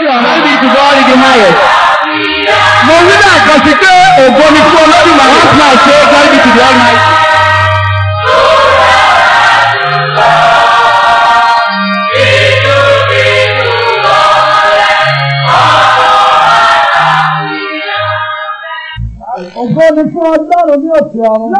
sókè ọ̀nà níbi ìtùbọ̀ ọ̀rìn di háyẹ̀. mo rí náà kan sí pé ògo ni fún ọlọ́dún màá wọ́n fún àṣẹ ọjọ́ níbi ìtùbọ̀ ọ̀rìn háyẹ̀. ni fún ọlọ́run ní òkè ọ̀run.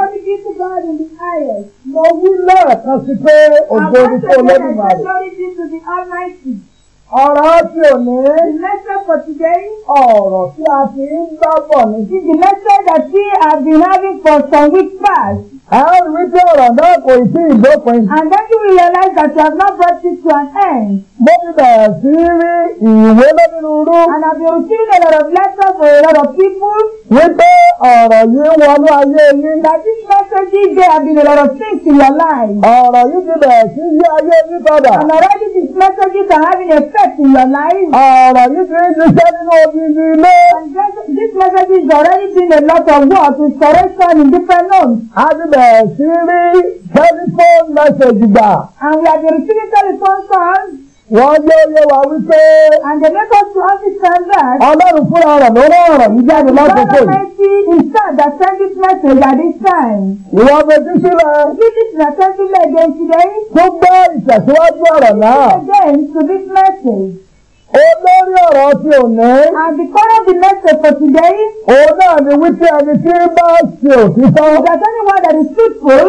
God in the highest. Mo wí lẹ́ẹ̀kan sí pé ògo ni fún ọlọ́run màá rẹ̀. Ọ̀rọ̀ ti òní. The message for today. Ọ̀rọ̀ tí a ti ń bá bọ̀ ni. This is the message that we have been having for some weeks past. A ó rí pé ọ̀rọ̀ náà kò sí ìdópin. And then you will realize that you have not brought it to an end. Mo ti bẹ̀rẹ̀ sí rí ìwé lónírúurú. And I've been receiving a lot of letters from a lot of people. Wípé ọ̀rọ̀ yìí wọnú ayé yín. That this message there have been a lot of things in your life. Ọ̀rọ̀ yìí ti bẹ̀rẹ̀ sí yí ayé yín padà. And already the messages are having effect in your life. Ọ̀rọ̀ yìí ti ń ṣiṣẹ́ nínú odidi ilé. this, message is already doing a lot of work with correction in different homes. A ti bẹ̀rẹ̀ sí rí telephone message gbà. And we are receiving telephone calls wọ́n yé yé wa wípé. and the neighbor to understand that. ọlọ́run fúnra rẹ̀ ló rán ọ̀rọ̀ yìí jáde láti fún yìí. God is God that sent this message at this time. ìwọ fojú sílẹ̀. this is the second day again today. tó gbọ́ ìtẹ̀síwájú ọ̀rọ̀ náà. again to this message. Olórí ọ̀rọ̀ ti òní. And the core of the message for today. Òun náà ni wípé ẹni tí bá ṣe òtítọ́. anyone that is truthful?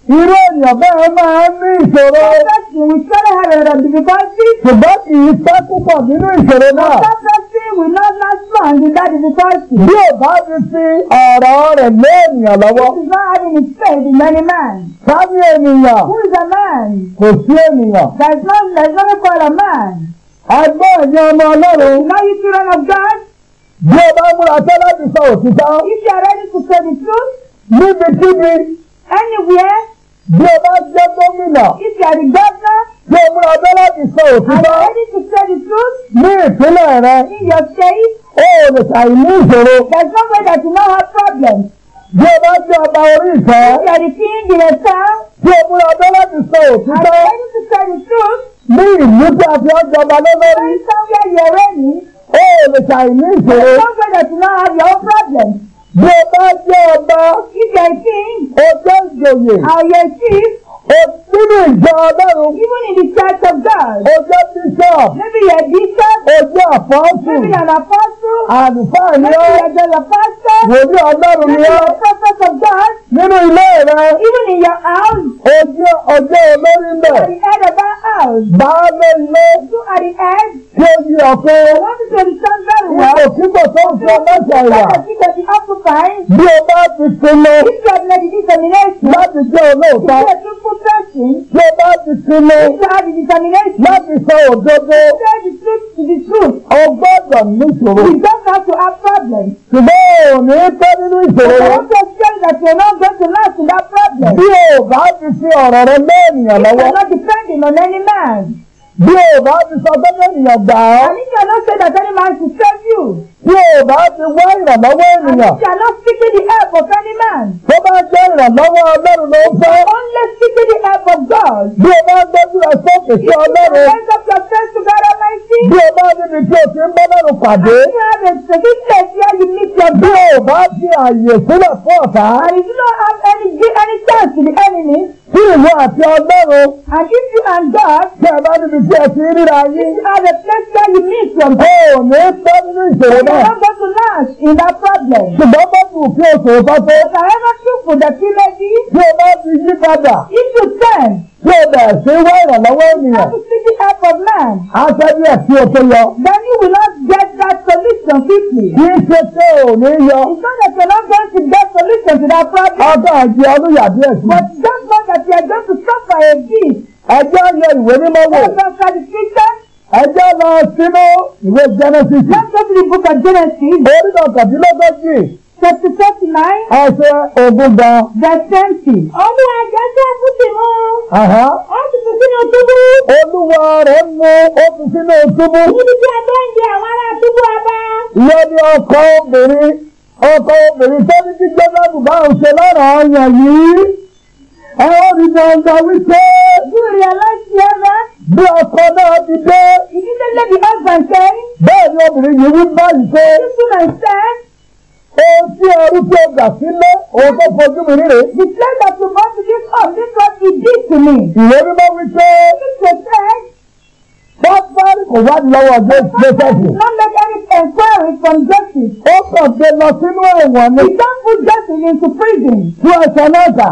irú ènìyàn bẹ́ẹ̀ máa ń ní ìṣòro. ọ̀sẹ̀sìn ìṣẹ́lẹ̀ ẹ̀rẹ̀rẹ̀ difficulty. ṣùgbọ́n kì í pẹ́ púpọ̀ nínú ìṣòro náà. ọ̀sẹ̀sìn ìwé náà lásán àti that difficulty. bí ò bá fi fi ọ̀rọ̀ rẹ̀ lé ènìyàn lọ́wọ́. it is not having its faith in any man. sábì ènìyàn. who is a man. kò sí ènìyàn. there is no there is no call man. ẹgbẹ́ ẹ̀yin ọmọ ọlọ́run. of God. if you are ready to say the truth. níbikíbi. anywhere bí o bá jẹ́ gómìnà. the governor. bí o múra ọjọ́ láti sọ òtítọ́. are you ready to tell the truth. ní ìpínlẹ̀ rẹ. in your state. o ò lè ṣàì ní ìṣòro. that you no have problems. bí o bá jẹ́ ọba orí ìfẹ́. the king in a town. bí o múra ọjọ́ láti sọ òtítọ́. are you ready to tell the truth. ní ìlú tí a fi ọjọ́ ọba lọ́lọ́rí. there is somewhere you ready. o ò lè ṣàì ní ìṣòro. that you no have your problems. Bí o bá jẹ́ ọba. Ibẹ̀ tí. O jẹ́ ìjòyè. Àyè tí. O nínú ìjọ Ọlọ́run. Even in the church of God. O jẹ́ bishop. Maybe you are bishop. O jẹ́ apọ́sù. Maybe you are apọ́sù. Àlùfáà ni ọ́. Maybe you are the pastor. Wòlíì Ọlọ́run ni ọ́. Maybe you are the prophet of God nínú ilé rẹ. even in your house. ojú ọjọ́ olórí ń bẹ̀. you are the end of our house. baálé ilé. you are the head. tí ó yí ọ̀fun. I want you to understand very well. ipò kíkò tó ń sọ mẹ́ta ìwà. ipò kíkò ti occupy. bí o bá ti sinmi. if you have made the determination. láti jẹ́ olóòótọ́. to be a truthful person. bí o bá ti sinmi. if you have the determination. láti sọ òdodo. say the truth to the truth. o gbọ́dọ̀ níṣòro. you don't have to have problems. ṣùgbọ́n òní tó nínú ìṣòro. I want to tell you that you are not person not in that problem. Bí o bá ti fi ọ̀rọ̀ rẹ lé ènìyàn lọ́wọ́. You cannot on any man. Bí o bá ti sọ pé ènìyàn ọ́. And you cannot say that any man should save you. Bí o bá ti wá ìrànlọ́wọ́ ènìyàn. And you are not the help of any man. Tó bá jẹ́ ìrànlọ́wọ́ Ọlọ́run ló fẹ́. Only seeking the help of God. Bí o bá gbójú ẹ sókè sí Ọlọ́run. If you raise up your sense to God Almighty. Bí o bá níbi tí o ti ń bá Ọlọ́run pàdé. And have a certificate where you meet your God. Bí o bá fi àyè sílẹ̀ fún ọ̀tá. And if you have any give any chance to the enemy. Bí ìwọ àti Ọlọ́run. And if you and God. Bí o bá níbi tí ẹ ti ríra yín. You have a place where you meet your God. O ní now. I don't go to last in that problem. The Bible will ò fi òṣòro pátó. If I ever took for the teenage. you o not fi yí padà. If you turn. Bí o bẹ̀rẹ̀ sí wá ìrànlọ́wọ́ I will seek the help of man. I said yes, you òkè yọ. Then you will not get that solution quickly. Kì í ṣe pé ò ní yọ. It's not that you are not going to get solution to that problem. Ọgbà àjẹ ọdún yàgbé ẹ̀sìn. But don't know that you are going to suffer a bit. Ẹjọ́ yẹ ìwé mímọ́ wò. Ẹ̀sán kàdí kíkẹ́ ẹjẹ́ lọ sínú ìwé Genesis. let's go the book of Genesis. orí náà kàdínlọ́gọ́jì. Chapter thirty nine. Ẹsẹ̀ ogún gan. Verse twenty. Ọmọ ẹ̀jẹ̀ ṣe é fún tìmọ́. Ó ti fi sínú túbú. Olúwa rẹ̀ mú ó fi sínú túbú. Níbi tí a bá ń jẹ àwọn ará túbú ọba. Ìyẹn ni ọkọ obìnrin ọkọ obìnrin tó ní kí Jọ́nàbù bá ń ṣe lára ọyàn yìí. Ẹ ó rí dandan wípé. Júrì aláṣẹ bá bí ọkọ náà ti dé. ìdílé lẹ́bi husband said. bẹ́ẹ̀ ni obìnrin yìí wí báyìí pé. this woman said. ohun tí ẹrú tí o gbà sílé ohun tó fojú mi rírè. the plan that you want to give up this was the deed to me. ìwé mímọ́ wí pé. this was said. Bọ́sẹ̀rì kò wá lọ́wọ́ ọjọ́ Jósẹ́fù. Not make any inquiry from justice. Ó kàn gbé lọ sínú ẹ̀wọ̀n ni. He don put justice into prison. Tú ẹ̀sán náà dà.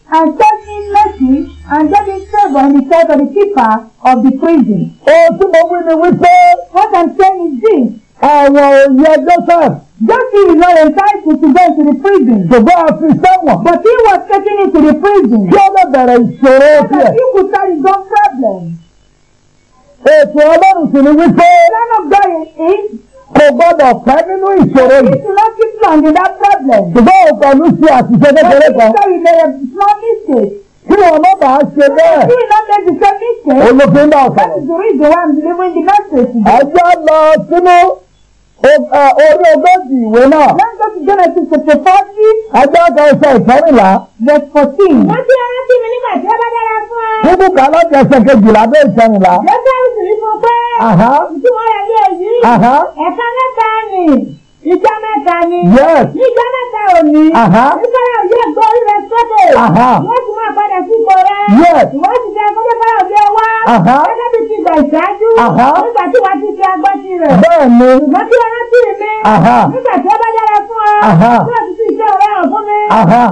And attending mercy and getting saved on the side of the keeper of the prison. ohun tí mo wí ni wípé. what I'm saying is this. ọ̀wọ̀ òye joseph. Joseph is not entitled to go to the prison. ṣùgbọ́n a fi sẹ́wọ̀n. but he was taken into the prison. kí ó lè bẹ̀rẹ̀ ìṣòro tiẹ̀. so that he could start his own problem. ètò ọlọ́run sì ni wípé. lọ́nà gbọ́yìn kò gbọ́dọ̀ pẹ́ nínú ìṣòro yìí. it's not too long That problem. ṣùgbọ́n o kàn ní ṣe àṣìṣe kékeré kan. but you know you made a small mistake. kí wọn má bàa ṣe bẹ́ẹ̀. kí wọn má ṣe bẹ́ẹ̀ mistake. olùfín náà sọ̀rọ̀. that is the reason why I'm delivering the message. ẹjọ́ lọ sínú eh, orí ogójì ìwé náà. let's go to Genesis chapter forty. ẹjọ́ kan sọ ìkọrìnlá. verse fourteen. wọ́n ti ẹ mi nígbà tí ó bá dára fún ọ. Bíbù kan jẹ ẹsẹ̀ kejìlá bẹ́ẹ̀ ìṣẹ́nìlá. Lọ́sọ̀rọ̀ sì ni pé. Ìtumọ̀ rẹ̀ yẹ yìí. Ẹ̀ka mẹ́ta nì ìjọ mẹ́ta ni. yes. ìjọ mẹ́ta ò ní. nítorí òye gbọ́ rẹ̀ Aha. wọ́n ti máa padà sí ipò rẹ̀. yes. wọ́n ti tẹ ẹgbẹ́ bá òde wá. gẹ́gẹ́ bí ti gbà ìṣáájú. nígbà tí wàá ti fi agbọ́n ti rẹ̀. bẹ́ẹ̀ ni. ṣùgbọ́n kí ọ̀rọ̀ tì Aha. nígbà tí ó bá yára fún ọ. Aha. o ti ti Aha. ọ̀rẹ́ hàn fún mi.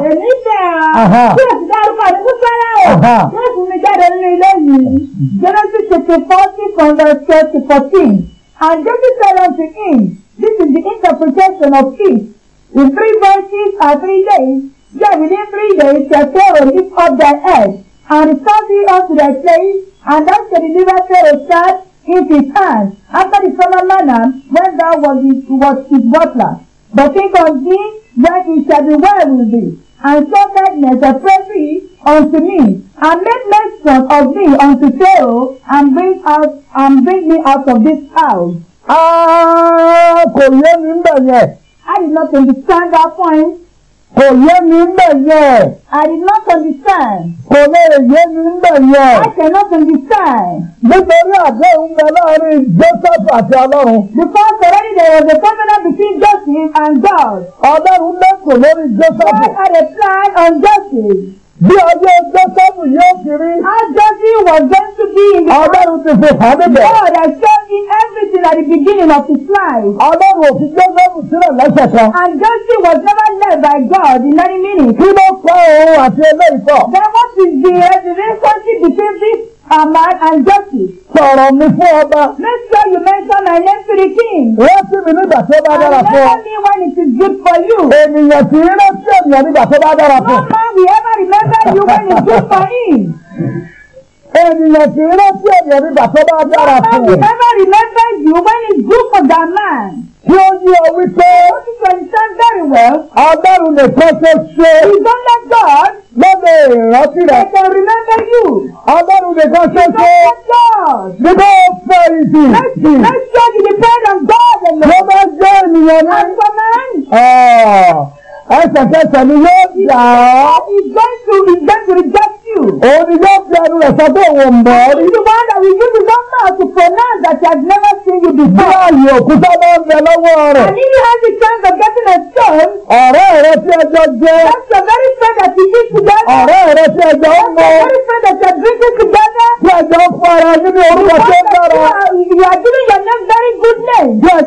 èmi fẹ́ ọ. tí Aha. ti dárúkọ ní kúkọ́rẹ́ o. tí o ti mi jáde nínú ilé yìí. Genesis chapter forty from verse twelve application of peace. In three verses are three days, yet within three days shall Pharaoh lift up thy head, and restore thee unto thy place, and thou shalt deliver Pharaoh's child into his hands, after the former manner when thou was his, was his butler. But think on thee that it shall be well with thee, and show kindness and thee unto me, and make mention of me unto Pharaoh, and bring out and bring me out of this house. Ah, kò yé mi ń bẹ̀ yẹn. I did not understand that point. Kò yé mi ń bẹ̀ yẹn. I did not understand. Kò lè yé mi ń bẹ̀ yẹn. I cannot understand. Nítorí àdéhùn ń bẹ láàrin Joseph àti Ọlọ́run. Because already there was a covenant between Joseph and God. Ọlọ́run lẹ́sùn lórí Joseph. God had a plan on Joseph. Bí ọjọ́ ẹgbẹ́ sọ́ọ̀bù yóò fi rí. How dirty was going to be in the world. Ọlọ́run ti fi hàn níbẹ̀. God has shown me everything at the beginning of his life. Ọlọ́run ò fi gbé sọ́ọ̀bù sílẹ̀ lẹ́sẹ̀ kan. And dirty was never led by God in any meaning. Kí ló kọ́ òun àti eléyìí pọ̀? Then what is the reason relationship became this? Ahmad and Justice. Sọ̀rọ̀ mi fún ọba. Make sure you mention my name to the king. Rántí mi nígbà tí ó bá dára fún ọ. And remember me when it is good for you. Ènìyàn kì í rántí ènìyàn nígbà tó bá dára fún. No man will ever remember you when it is good for him ènìyàn kì rántí ènìyàn nígbà tó bá dára fún un. God never remember you when it's good for that man. Kí ó yí ọ wípé. Ó ti sọ ìṣẹ́ very well. Ọlọ́run nìkan ṣe ṣe. Ìdánlá God. Lọ́dọ̀ ìrántí rẹ̀. They can remember you. Ọlọ́run nìkan ṣe ṣe. Ìdánlá God. Nígbà ó fẹ́ ìdí. Let's show you the prayer of God. Ló máa jẹ́ ènìyàn ní. Àgbà máa ń. Ẹsẹ̀kẹsẹ̀ ni yóò gbà ọ́. He's going to he's going to reject Òun ni yóò fi ẹnu rẹ̀ sọ pé òun mọ̀ ọ́ The one that will give you the mouth to pronounce that you have never seen you before. Bí ààyè And if you have the chance of getting a stone. Ọ̀rẹ́ rẹ tí ẹjọ́ jẹ́. That's your very friend that you eat together. Ọ̀rẹ́ rẹ tí ẹjọ́ That's your very friend that you are together. Bí ẹjọ́ ń fara nínú orúkọ tó ń You are giving your name very good name. Then you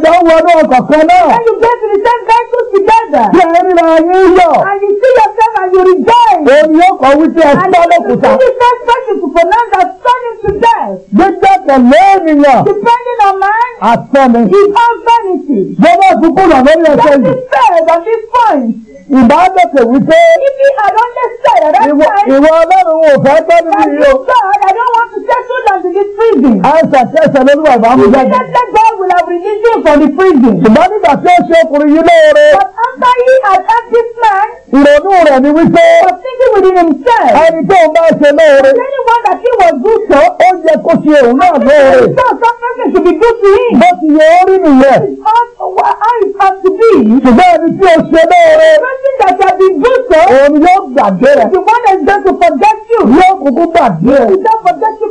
get to the same guy together. Bí ẹ ríra yín yọ̀. And you see yourself and you rejoice. Omi yóò kọ wípé ẹ sọ lókùúta. And you see the first person to pronounce that turning to death. Gbẹ́gbẹ́kẹ̀ lẹ́ẹ̀mìyàn. Depending on man. Àtọ́ni. Is all vanity. Gbọ́dọ̀ tún kúrò lórí ẹsẹ̀ yìí. That is fair at this point ìbá wípé. if you had understood at that time. ìwọ ọlọ́run ò fẹ́ tọ́ níbi yìí o. and you God I don't want to settle down to this prison. àìsà kẹsẹ̀ lórí wà ìbámu jáde. you that God will have released you from the prison. ṣùgbọ́n nígbà tí ó ṣe ọkùnrin yìí lóore. but after he had helped this man ìrònú rẹ̀ ni wípé. was thinking within himself. ẹni tó ń bá ṣe lóore. was anyone that he was good to. ó yẹ kó ṣe òun náà lóore. so some person should be good to him. bó ti yẹ orí nìyẹn. how it has to be. ṣùgbọ́n ẹni tí o ṣe lóore. the person that has been good to. òun yóò gbàgbé rẹ̀. the one that is going to forget you. yóò kúkú gbàgbé rẹ̀. he don't forget you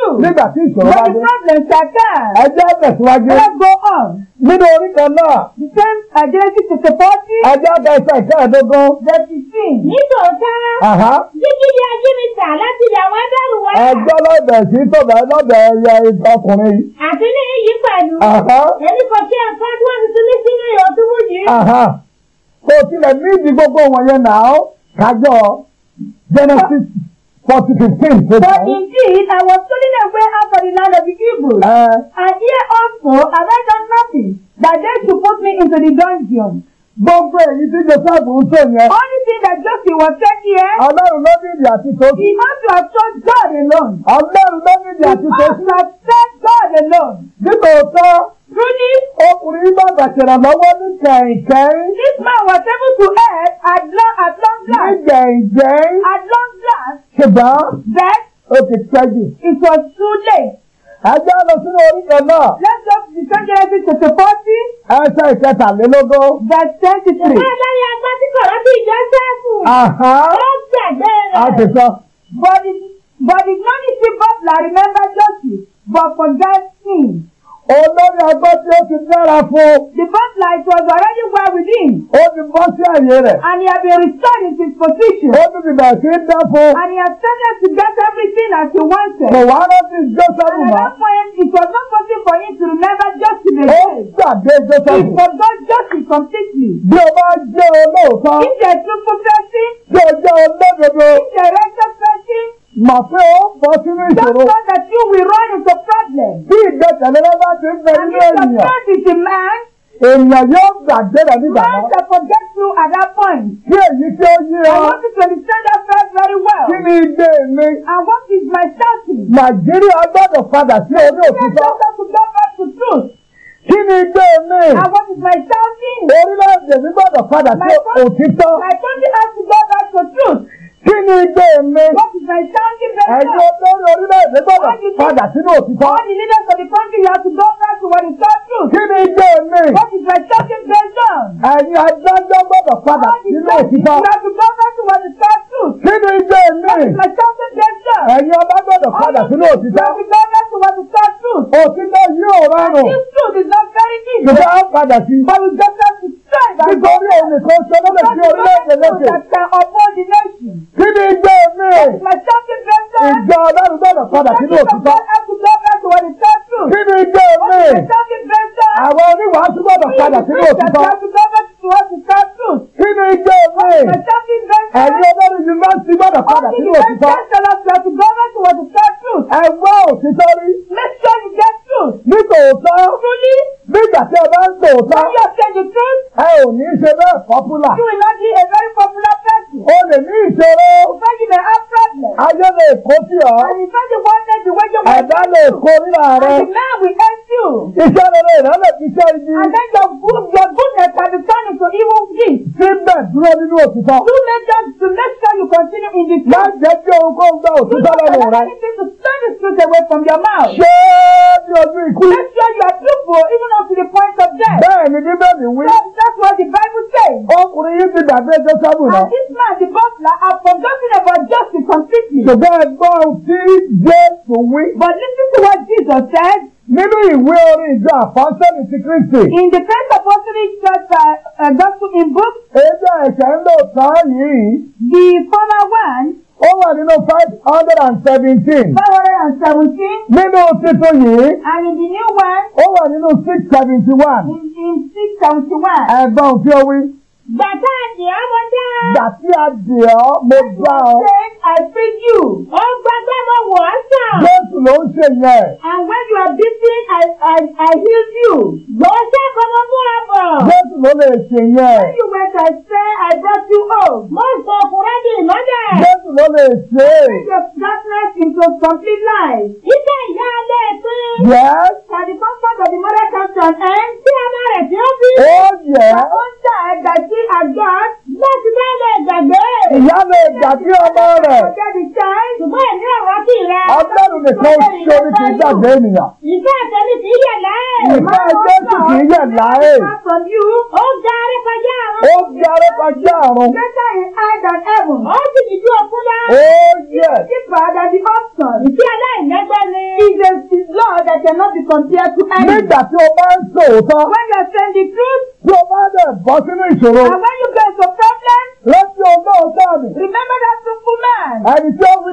issue. nígbà tí ìṣòro bá dé. when the problem ṣàkàn. ẹ jẹ́ tẹ̀síwájú. let's go on. nínú orí kan náà. the same identity to support you. ẹ jẹ́ bẹ̀sẹ̀ ìṣẹ́ẹ̀dógún. thirty-six. nítòótọ́. jíjíyẹ ajínigbà láti ilẹ̀ àwọn ẹgbẹ́rù wa. ẹgbẹ́ lọ́bẹ̀ sí tọ̀bẹ̀ lọ́bẹ̀ ẹyẹ ọkùnrin. àti ní iyì pẹ̀lú. ẹni kò kí ẹ̀ka tí wọ́n ti tún ní sínú ìyọ̀túnmù yìí. kò tilẹ̀ ní ìdí gbogbo wọ̀nyẹn náà kájọ Genesis forty fifteen. For indeed, I was stolen away out of the land of the Hebrews. Uh, and here also have I done nothing that they should put me into the dungeon. Gbogbo èyí tí Joseph ń sọ yẹn. Only thing that Joseph was saying here. Ọlọ́run ló ní ìdí àti tó. He had to have told God alone. Ọlọ́run ló ní ìdí àti tó. He had to have said God alone. Nígbà òótọ́. Truly. Ọkùnrin bá bàtẹ̀rẹ̀ lọ́wọ́ ní kẹ̀hìnkẹ́hìn. This man was able to help at long at long last. Ní kẹ̀hìnkẹ́hìn. At long Ṣùgbọ́n. But. Ó ti pẹ́jù. It was too late. Ẹjọ́ lọ sínú oríkẹ̀ náà. Let's go to the Genesis chapter forty. Ẹsẹ̀ ìkẹtàlélógún. Verse twenty three. Ìwé ẹlẹ́yìn ẹgbẹ́ tí kò rántí Jọ́sẹ̀fù. Ó gbàgbé rẹ̀. A ti sọ. But the but the non-Hebrew Bible remember Joseph but forget him. Olórí ẹgbẹ́ tí ó ti dára fún. The birthright was already well within, Ó ti bọ́ sí àyè rẹ̀. And he had been restored in his position. Ó ti bẹ̀rẹ̀ sí dá fún. And he had started to get everything as he wanted. Kò wá rántí Joseph mọ́. And at that point it was not possible for him to remember just in a day. Ó gbàgbé Joseph. He forgot Joseph completely. Bí o bá jẹ́ olóòótọ́. Ìjẹ́ true fẹ́ sí. Bí o jẹ́ olódodo. Ìjẹ́ rẹ Màá fẹ́ ó bọ́ sínú ìṣòro. Just so that you will run into problem. Bí ìgbẹ́kẹ̀lé bá ti ń bẹ nínú ènìyàn. And if the God is a man. Ènìyàn yóò gbàgbéra nígbà náà. Man shall forget you at that point. Kí èyí tí ó yí ọ. I want you to understand that very very well. Kí ni igbe mi? And what is my shouting? Nàìjíríà gbọ́dọ̀ padà sí orí òtítọ́. Nàìjíríà gbọ́dọ̀ go back to truth. Kí ni igbe mi? And what is my shouting? Orílẹ̀-èdè mi gbọ́dọ̀ padà sí òtítọ́. My country has to go back to truth. Kí ni igbe mi? What by sounding very well. ẹ̀yin olórí orílẹ̀-èdè gbọ́dọ̀ padà sínú òtítọ́. all the leaders of the country you have to go back to what is so true. kí ni ìjọ mi. what is by sounding very well. ẹ̀yin adájọ́ gbọ́dọ̀ padà sínú òtítọ́. you have to go back to what is so true. kí ni ìjọ mi. what is by sounding very well. ẹ̀yin ọba gbọ́dọ̀ padà sínú òtítọ́. you have to go back to what is so true. òtítọ́ yóò rọrùn. this truth is not very deep. ṣùgbọ́n a padà sí. but we just have to try. nítorí òun nìkan ṣe lọ́dọ̀ sí orílẹ̀-èdè lókè. Kíni igbó mi? Ìjọ Ọlọ́run gbọ́dọ̀ padà sínú òtítọ́. Kíni igbó mi? Àwọn oníwàásù gbọ́dọ̀ padà sínú òtítọ́. Kíni igbó mi? Ẹ̀yin olórí yunifásitì gbọ́dọ̀ padà sínú òtítọ́. Ẹ wá òtítọ́ rí. Nítòótọ́. Nígbà tí ẹ bá ń tòótọ́. Ẹ ò ní ṣe bẹ́ẹ̀ pọ́pùlà. ìkórìíra rẹ. and now you. iṣẹ́ rere ìrẹ́lẹ̀ ti ṣe ibi. and then your good your goodness can be turned into evil deeds. síbẹ̀ dúró nínú òtítọ́. do make sure to make sure you continue in the truth. má jẹ́ kí ohunkóhun gba òtítọ́ lẹ́nu rẹ. do not to turn the truth away from your mouth. ṣé ní ojú ikú. make sure you are truthful even up to the point of death. bẹ́ẹ̀ni bíbélì wí. that's what the bible says. ọkùnrin yìí ti dàgbé jọ́sàbù náà. and this man the butler has forgotten about justice completely. ṣùgbọ́n ẹgbọ́n tí jẹ́ to win. But listen to what Jesus said. Nínú ìwé orin ìjọ àpọ́sẹ́lì ti Kristi. In the first apostolic church uh, uh, gospel in book. Ẹja ẹ̀kẹ́ ń lò tán yìí. The former one. Ó wà nínú five hundred and seventeen. Five hundred and seventeen. Nínú títún yìí. And in the new one. Ó wà nínú six seventy one. In six seventy one. Ẹ̀gbọ́n tí ó wí. Bàtà àdì ọ́ mo dá. Bàtí àdì ọ́ mo dá ọ́. I feed you. Ó gbàgbé mo wọ̀ ọ́ sàn. Jésù ló ń ṣe yẹn. And when you are beating, I I I heal you. Gbọ́dọ̀ kọ́ mo mú ọ bọ̀. Jésù ló lè ṣe yẹn. When you were constrained, I brought you home. Mo sọ ọkùnrin di ìmọ́lẹ̀. Jésù ló lè ṣe. Bring your darkness into complete light. Iṣẹ́ ìyá alẹ́ pín. Yes. Tàbí comfort of the mother comes to an end. Bí ọmọ rẹ̀ tí ó Ó yẹ. Ó ń tà á ìyá lè gbà kí ọmọ rẹ̀. Ọlọ́run nìkan sórí kì í gbàgbé ènìyàn. Ìfẹ́ àtẹ̀lé kì í yẹ̀ láàyè. Ìfẹ́ Jésù kì í yẹ̀ láàyè. Ó darí kọjá àrùn. Ó darí kọjá àrùn. Bẹ́tà ẹ̀dà ẹ̀wọ̀n. Ó sì ní ju ọkúnlá. Ó yẹ. Ìfẹ́ àdàbí ọ̀sán. Ìfẹ́ aláìlẹ́gbẹ́ ni. Ìfẹ́ ti lọ́ọ̀ dẹ̀jẹ̀ náà ti kàn sí ẹkú ẹ̀yìn. Nígbà tí o bá ń sòótọ́. When you send the truth. Tí o bá dẹ̀ bọ́ sínú ìṣòro. And when you go to problem. Lọ́sí ọgbọ́n ọ̀sán mi. Remember that simple man. Ẹni tí ó fi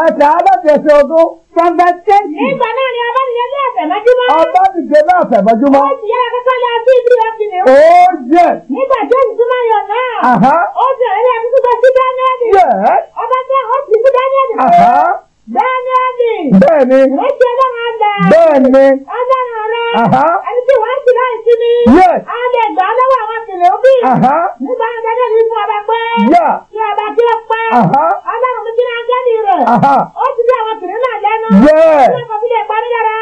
Ẹ̀sẹ̀ alábẹ̀sẹ̀ ọdún twenty ten. Ìgbà náà ni ọbádìjẹ́ ní àfẹ̀mọ́júmọ́. Ọbádìjẹ́ ní àfẹ̀mọ́júmọ́. Ó ti yára kọ́kọ́ lọ sí ibi ọtí ni. Ó jẹ́. Nígbà tí olùsúmọ̀ yọ náà. Ó ti ọ̀rẹ́ àti gbígbà sí Dáníẹ́lì. Ọba tí ó ti fún Dáníẹ́lì. Dáníẹ́lì. Bẹ́ẹ̀ni. Ó ti ọlọ́run alẹ̀. Bẹ́ẹ̀ni. Ọlọ́run rẹ̀. Ẹni tí wọ́n ti láì sí ni. Alẹ̀ gbà lọ́wọ́ àwọn kìnìún bí. Nígbà tí Dáníẹ́lì fún ọba pé. Kí ọba kí ó pẹ́. Ọlọ́run mi kí ó ti bí àwọn tìrín náà lẹ́nu ó ti fọ́bílẹ̀ ìparí lára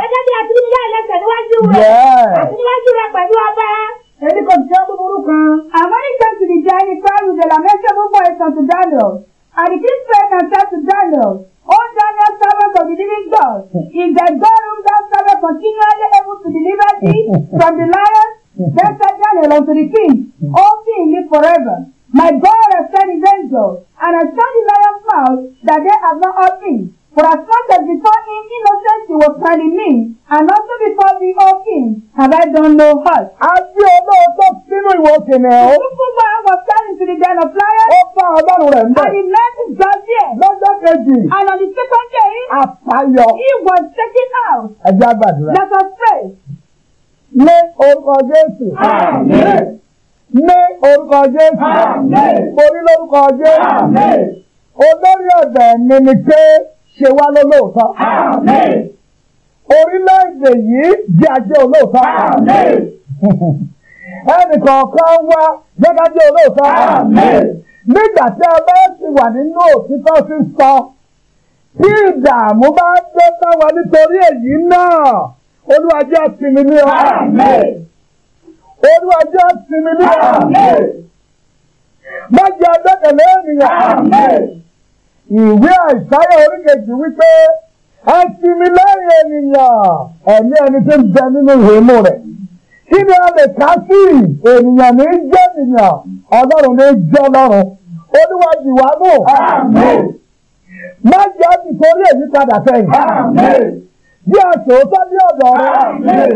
gẹ́gẹ́ bí àti nílẹ̀ ẹlẹ́sẹ̀ níwájú rẹ̀ àti níwájú rẹ̀ pẹ̀lú ọba. èmi kò jẹ́ búburú kan. àmọ́ ní sẹ́ńtì ní jẹ́ ẹni pẹ́rù de la mẹ́sẹ̀ gbogbo ẹ̀sán to Daniel and the king spake and said to Daniel O Daniel servant of the living God is the God whom thou continually able to deliver thee from the lion then said Daniel unto the king O king live forever. My God has sent his angel, and has shut the lion's mouth that they have not hurt me. For as long as before him innocence was found in me, and also before the all king, have I done no hurt. A bí ọlọ́ọ̀tọ́ sínú ìwọ kìnìún. Ìdúkú wa was carried into the den of lions. Ó bá ọlọ́run rẹ̀ ń And he met his God there. Lọ́jọ́ kejì. And on the second day. Àpáyọ. He was taken out. Ẹ jẹ́ àgbàdúrà. Let us pray. Lé orúkọ Jésù. Amen. Amen ní orúkọ Jésù orí lórúkọ Jésù olórí ọ̀dẹ̀ mi ni pé ṣe wá lólóòótọ́ orílẹ̀-èdè yìí jẹ́ ajé olóòótọ́ ẹnì kọ̀ọ̀kan wá gẹ́gẹ́ bí olóòótọ́ nígbà tí a bá ti wà nínú òtítọ́ sísọ tí ìdààmú bá dé bá wa nítorí èyí náà olúwa jẹ́ sinmi ní ọ olú ajé sinmi ní àmín má jẹ́ agbẹ́kẹ̀lé ènìyàn àmín ìwé àìsáyà oríkejì wípé a sinmi lẹ́yìn ènìyàn ẹ̀mí ẹni tó ń bẹ nínú ìhòòmù rẹ̀ kí ni a lè ká sí ènìyàn ní jẹ́ ènìyàn ọlọ́run ní jẹ́ ọlọ́run olúwa jìwà nù àmín má jẹ́ àti torí èyí padà sẹ́yìn àmín bí a sòótọ́ ní ọ̀dọ̀ rẹ̀ àmín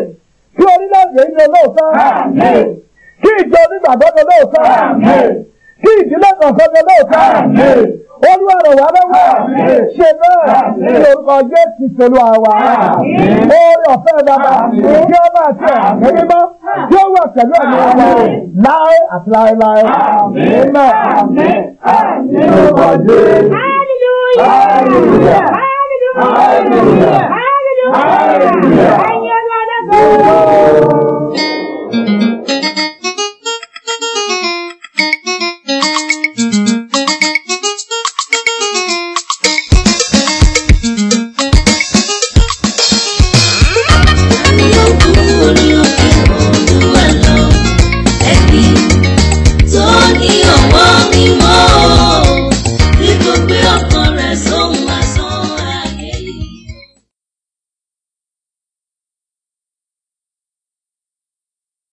kí orílẹ̀-èdè yìí lọ́lọ́ọ̀tọ́ kí ìjọ onígbàgbọ́ lọ́lọ́ọ̀tọ́ kí ìdílé kọ̀ọ̀kan lọ́lọ́ọ̀tọ́ olúwa rẹ̀ wá lọ́wọ́ ṣe náà ní orúkọ jésù pẹ̀lú àwa oore ọ̀fẹ́ bàbá kí ó máa tẹ̀ ẹni mọ́ kí ó wà pẹ̀lú ẹ̀mí ọmọ láé àti láéláé nígbà orúkọ Hallelujah. Hallelujah! Hallelujah! Hallelujah! Hallelujah! Uhul!